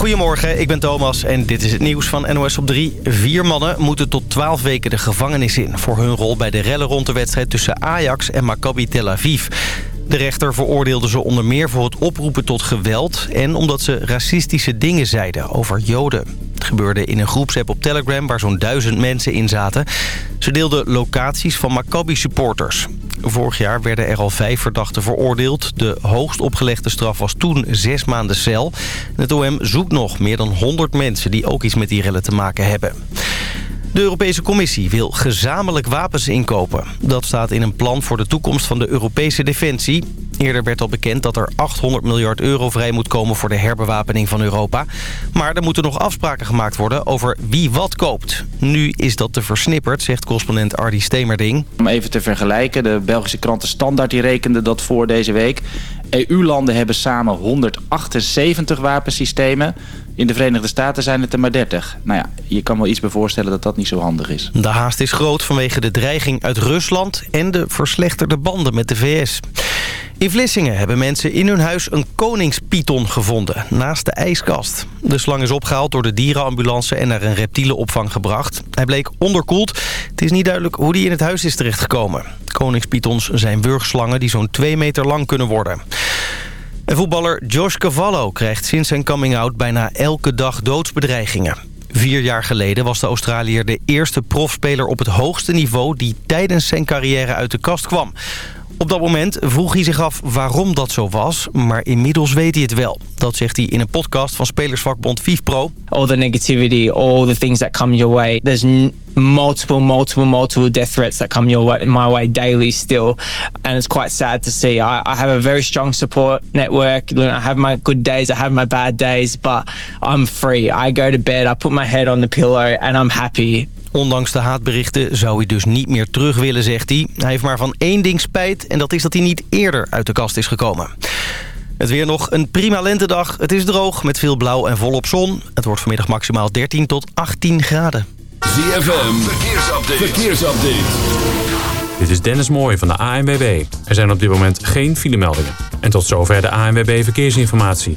Goedemorgen, ik ben Thomas en dit is het nieuws van NOS op 3. Vier mannen moeten tot 12 weken de gevangenis in... voor hun rol bij de rellen rond de wedstrijd tussen Ajax en Maccabi Tel Aviv. De rechter veroordeelde ze onder meer voor het oproepen tot geweld... en omdat ze racistische dingen zeiden over Joden. Het gebeurde in een groepsapp op Telegram waar zo'n duizend mensen in zaten. Ze deelden locaties van Maccabi-supporters. Vorig jaar werden er al vijf verdachten veroordeeld. De hoogst opgelegde straf was toen zes maanden cel. Het OM zoekt nog meer dan 100 mensen die ook iets met die rellen te maken hebben. De Europese Commissie wil gezamenlijk wapens inkopen. Dat staat in een plan voor de toekomst van de Europese defensie. Eerder werd al bekend dat er 800 miljard euro vrij moet komen voor de herbewapening van Europa. Maar er moeten nog afspraken gemaakt worden over wie wat koopt. Nu is dat te versnipperd, zegt correspondent Ardi Stemerding. Om even te vergelijken, de Belgische kranten Standaard die rekende dat voor deze week. EU-landen hebben samen 178 wapensystemen. In de Verenigde Staten zijn het er maar 30. Nou ja, je kan wel iets bij voorstellen dat dat niet zo handig is. De haast is groot vanwege de dreiging uit Rusland en de verslechterde banden met de VS. In Vlissingen hebben mensen in hun huis een koningspython gevonden, naast de ijskast. De slang is opgehaald door de dierenambulance en naar een reptielenopvang gebracht. Hij bleek onderkoeld. Het is niet duidelijk hoe die in het huis is terechtgekomen. Koningspythons zijn wurgslangen die zo'n 2 meter lang kunnen worden. En voetballer Josh Cavallo krijgt sinds zijn coming-out bijna elke dag doodsbedreigingen. Vier jaar geleden was de Australiër de eerste profspeler op het hoogste niveau... die tijdens zijn carrière uit de kast kwam. Op dat moment vroeg hij zich af waarom dat zo was, maar inmiddels weet hij het wel. Dat zegt hij in een podcast van spelersvakbond VivPro. All the negativity, all the things that come your way. There's multiple, multiple, multiple death threats that come your way, my way daily still. And it's quite sad to see. I, I have a very strong support network. I have my good days, I have my bad days, but I'm free. I go to bed, I put my head on the pillow and I'm happy. Ondanks de haatberichten zou hij dus niet meer terug willen, zegt hij. Hij heeft maar van één ding spijt en dat is dat hij niet eerder uit de kast is gekomen. Het weer nog een prima lentedag. Het is droog met veel blauw en volop zon. Het wordt vanmiddag maximaal 13 tot 18 graden. ZFM, verkeersupdate. verkeersupdate. Dit is Dennis Mooij van de ANWB. Er zijn op dit moment geen filemeldingen. En tot zover de ANWB Verkeersinformatie.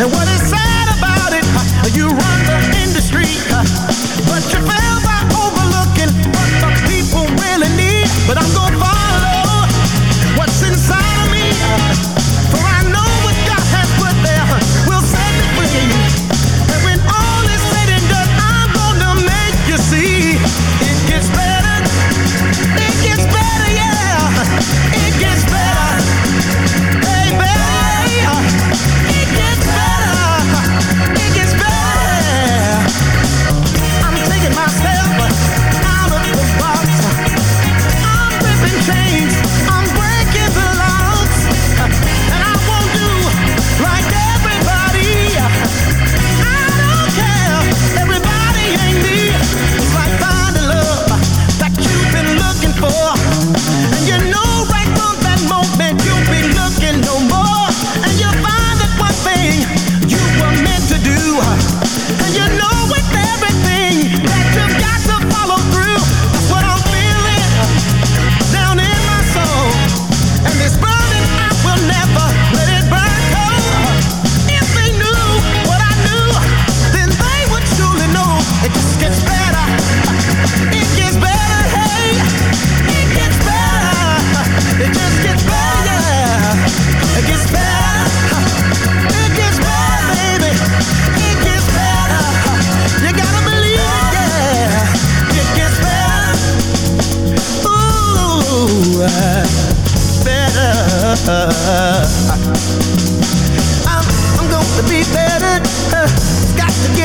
And what is sad about it, you run the industry, but you by overlooking what people really need. But I'm going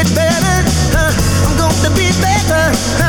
get better. Huh? I'm gonna be better. Huh?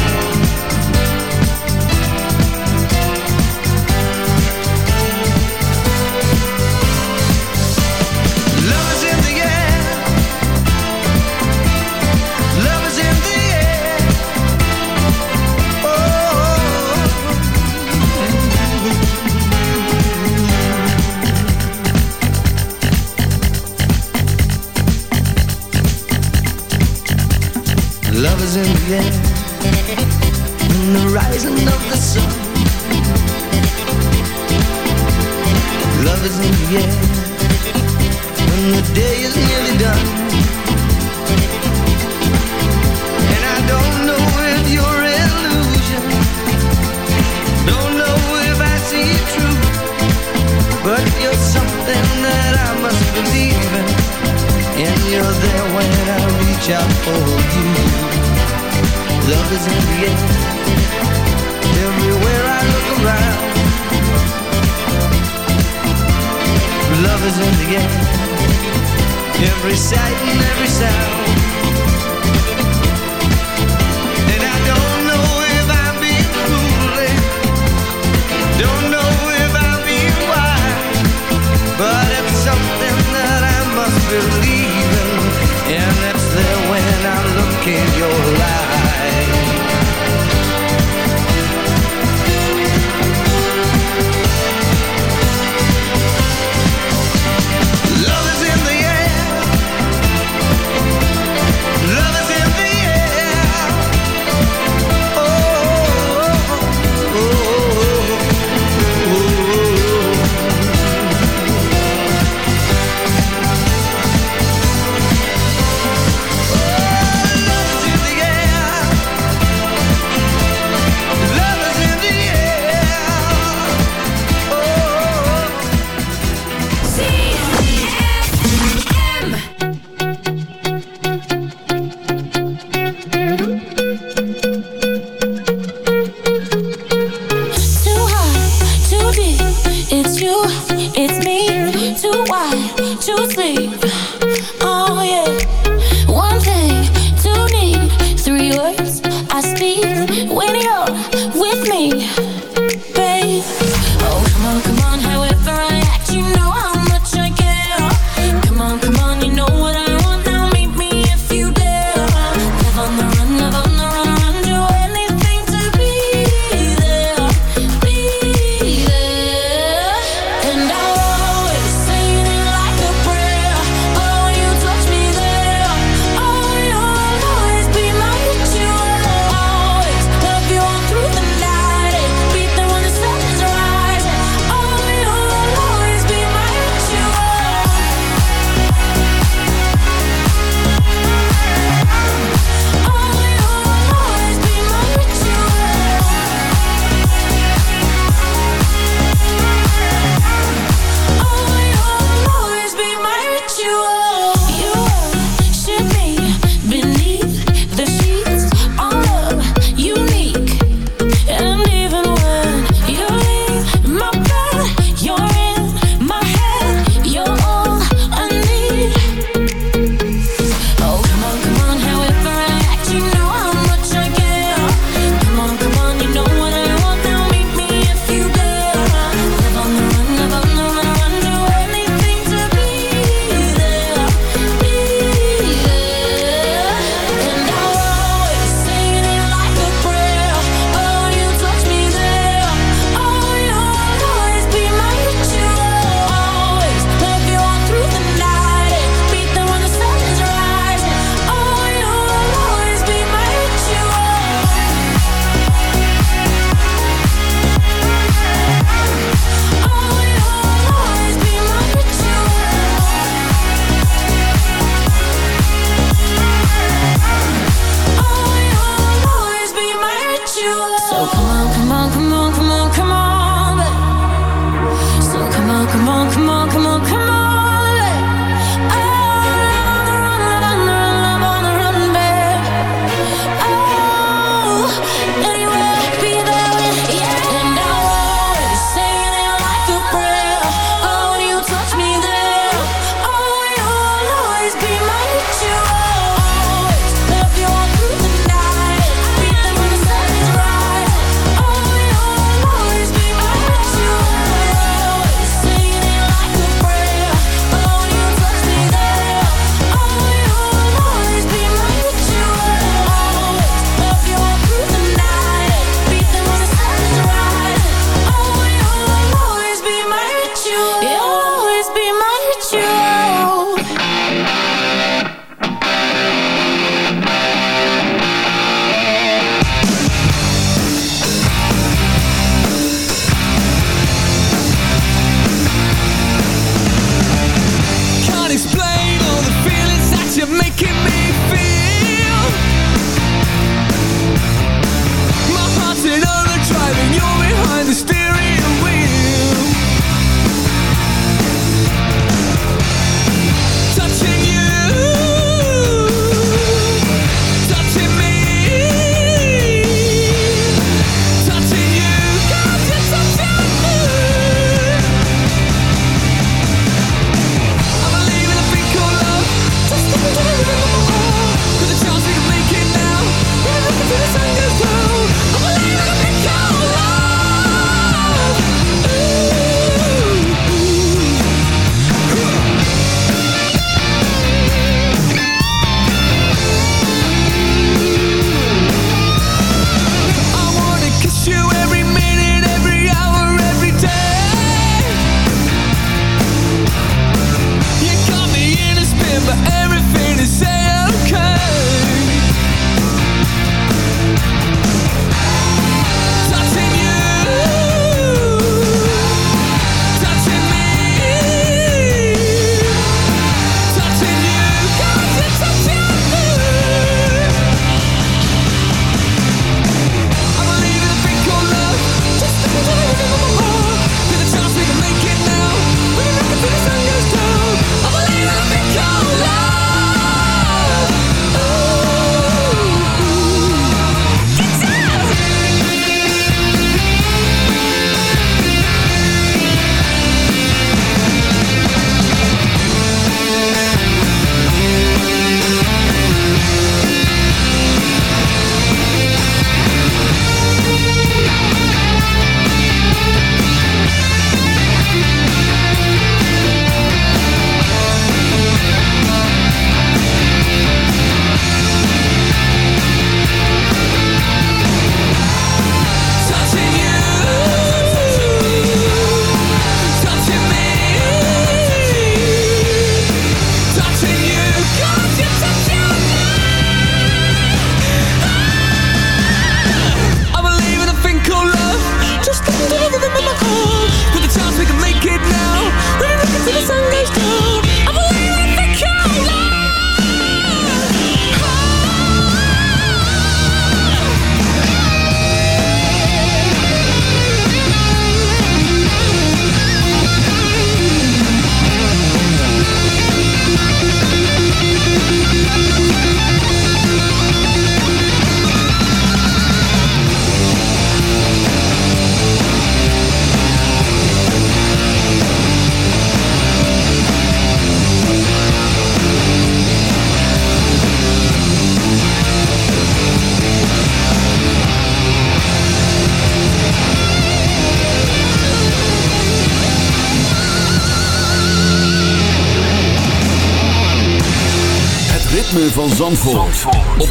driving, you're behind the steering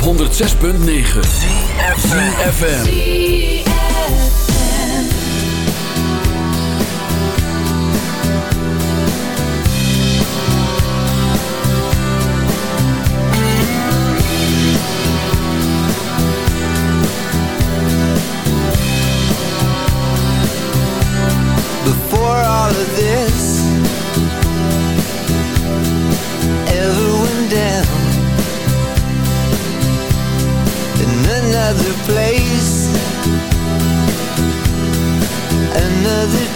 106.9. FM.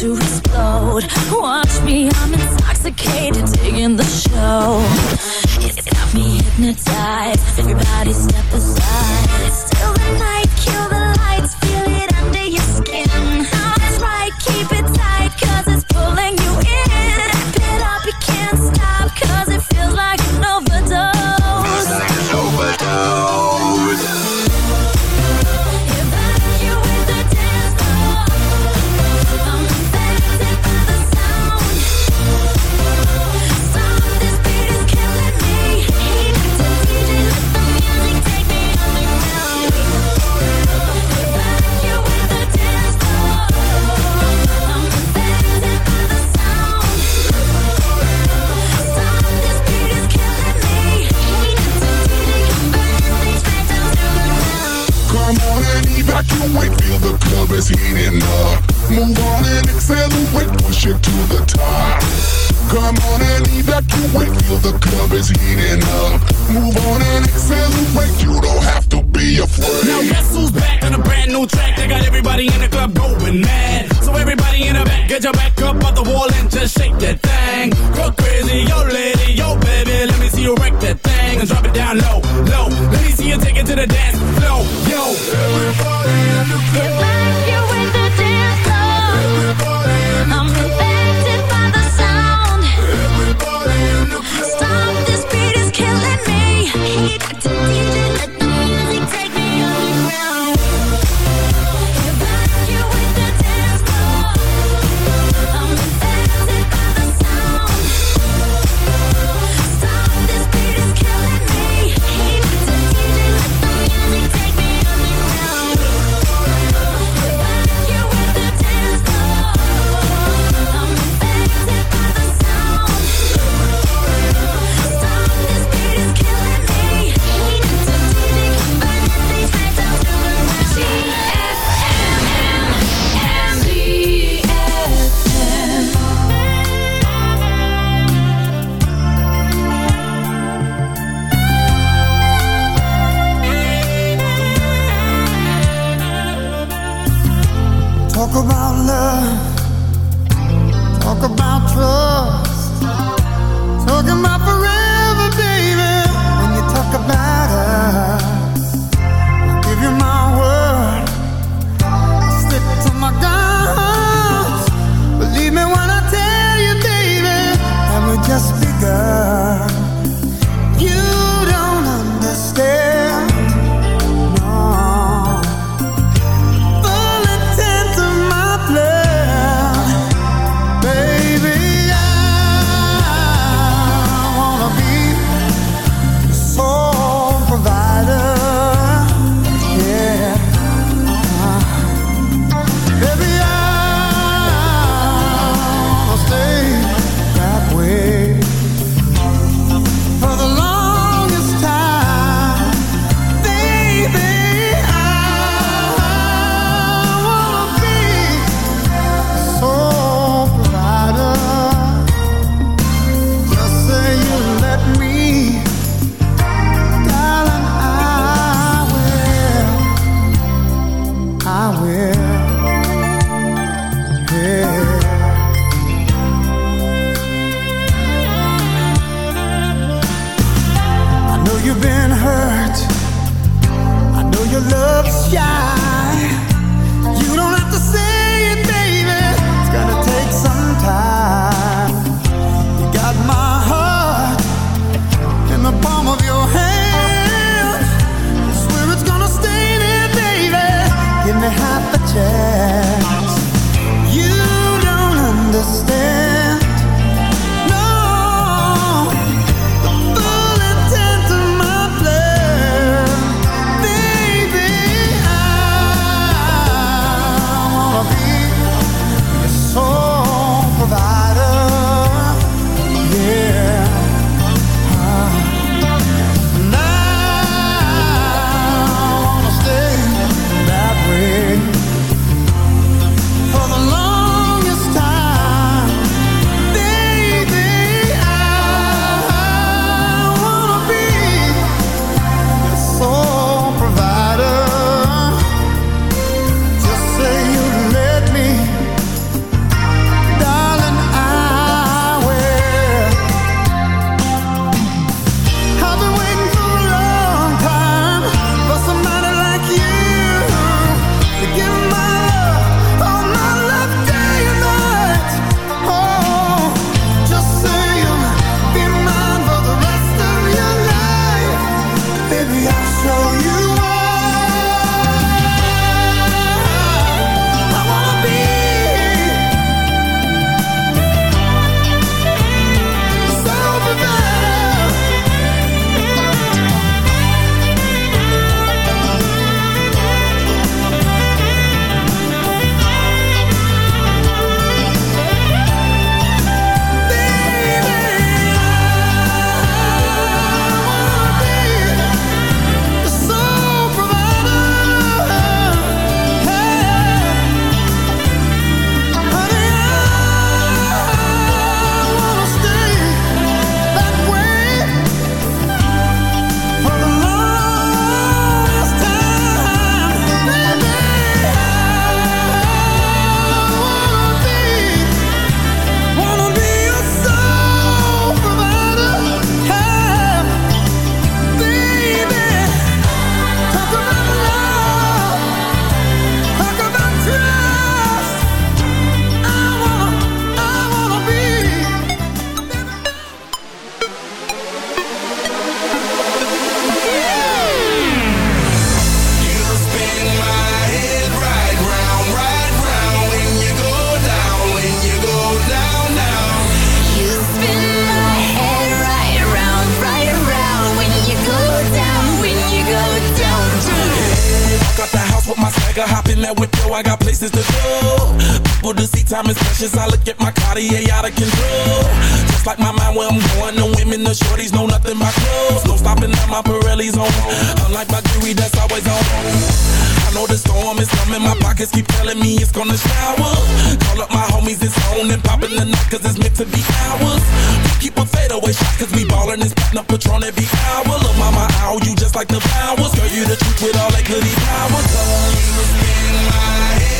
to explode. Swagger, hop in that yo, I got places to go. People to see, time is precious. I look at my Cartier out of control. Just like my mind where I'm going, the women, the shorties know nothing but clothes. No stopping at my Pirelli's on. Unlike my jewelry, that's always on. I know the storm is coming, my pockets keep telling me it's gonna shower. Call up my homies, it's on and popping the night, cause it's meant to be ours. We keep a fadeaway shot, cause we ballin' and spittin' up Patron every hour. Look, mama, ow, you just like the flowers. Girl, you the truth with all that goody powers. You spin my head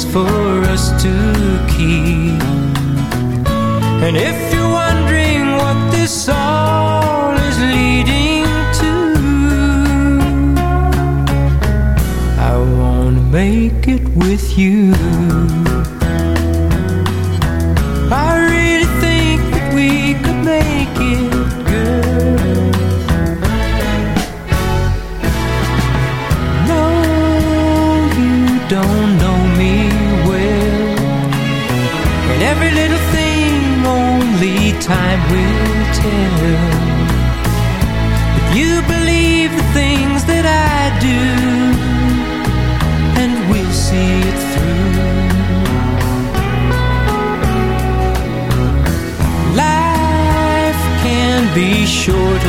For us to keep. And if you're wondering what this all is leading to, I wanna make it with you. Time will tell. If you believe the things that I do, and we'll see it through. Life can be short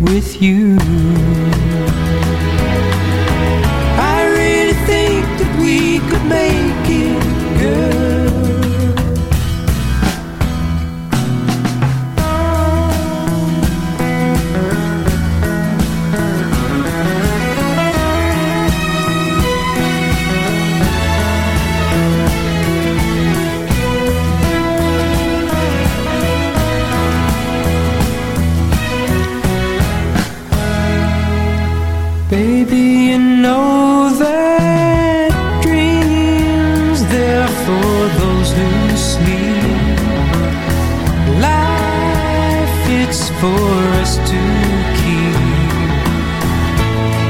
with you. for us to keep.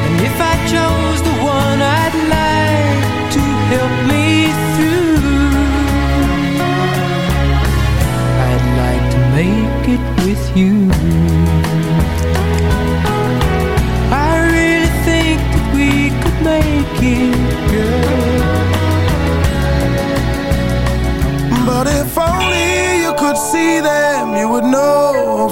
And if I chose the one I'd like to help me through, I'd like to make it with you. I really think that we could make it, girl. But if only you could see them, you would know